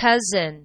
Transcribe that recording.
cousin.